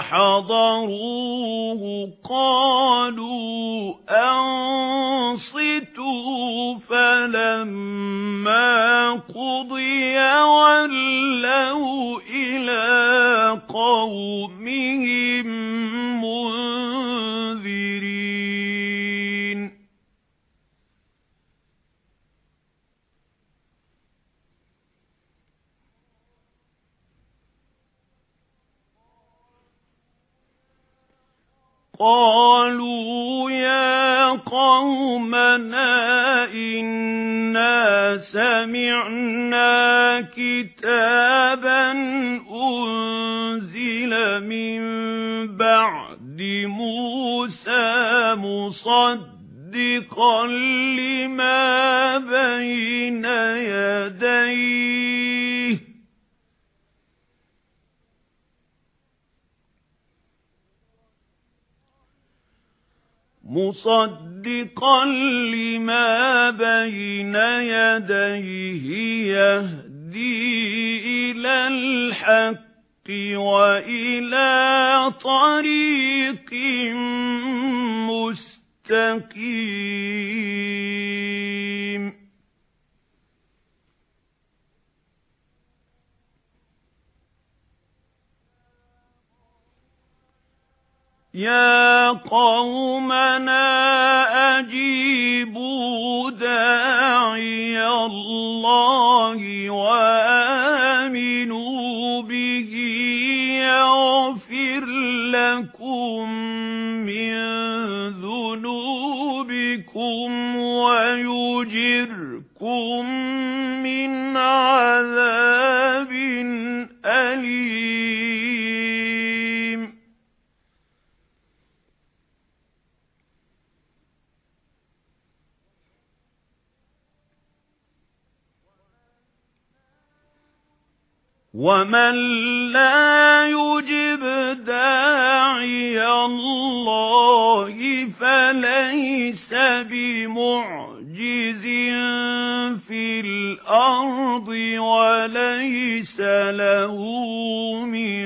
حَضَرُوهُ قَالُوا أَنصِتُوا فَلَمَّا قُضِيَ وَلَّوْا إِلَى قَوْمِهِمْ قالوا يا قومنا إنا سمعنا كتابا أنزل من بعد موسى مصدقا لما بين يديه. مُصَدِّقًا لِمَا بَيْنَ يَدَيْهِ يَهْدِي إِلَى الْحَقِّ وَإِلَى طَرِيقٍ مُسْتَقِيمٍ يَا قَوْمَنَا أَجِيبُوا دَاعِيَ اللَّهِ وَآمِنُوا بِهِ يَغْفِرْ لَكُم وَمَن لَّا يُجِبْ دَاعِيَ اللَّهِ فَلَيْسَ بِمُعْجِزٍ فِي الْأَرْضِ وَلَيْسَ لَهُ مِن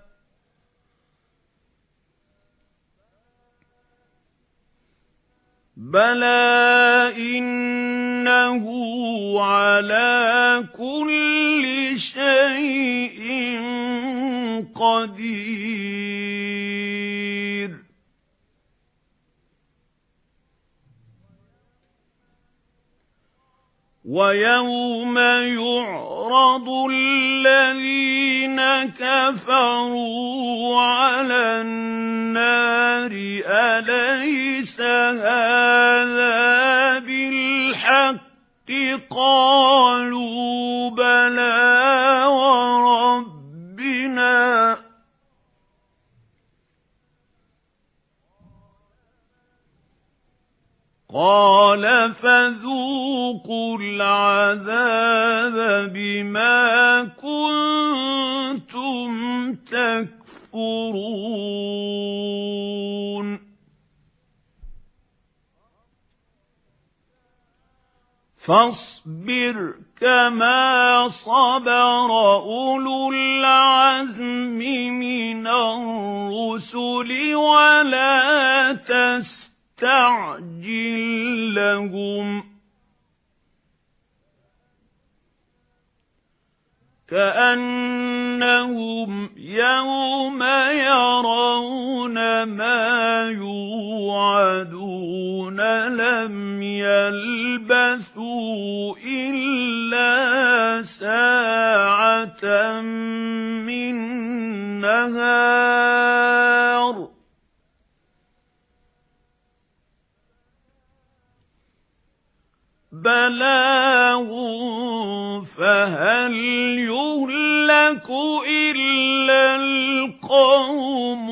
بَلَى إِنَّهُ عَلَى كُلِّ شَيْءٍ قَدِيرٌ وَيَوْمَ يُعْرَضُ الَّذِينَ كَفَرُوا عَلَى النَّارِ أَلَيْسَ هَذَا بِالْحَقِّ؟ قَالُوا قَالَ فَذُوقُوا الْعَذَابَ بِمَا كُنتُمْ تَكْفُرُونَ فَاصْبِرْ كَمَا صَبَرَ أُولُو الْعَزْمِ مِنَ الرُّسُلِ وَلَا تَسْتَعْجِلْ لهم كأنهم يوم يرون ما يوعدون لم يلبثوا إلا ساعة من نهار بلاغ فهل يهلك إلا القوم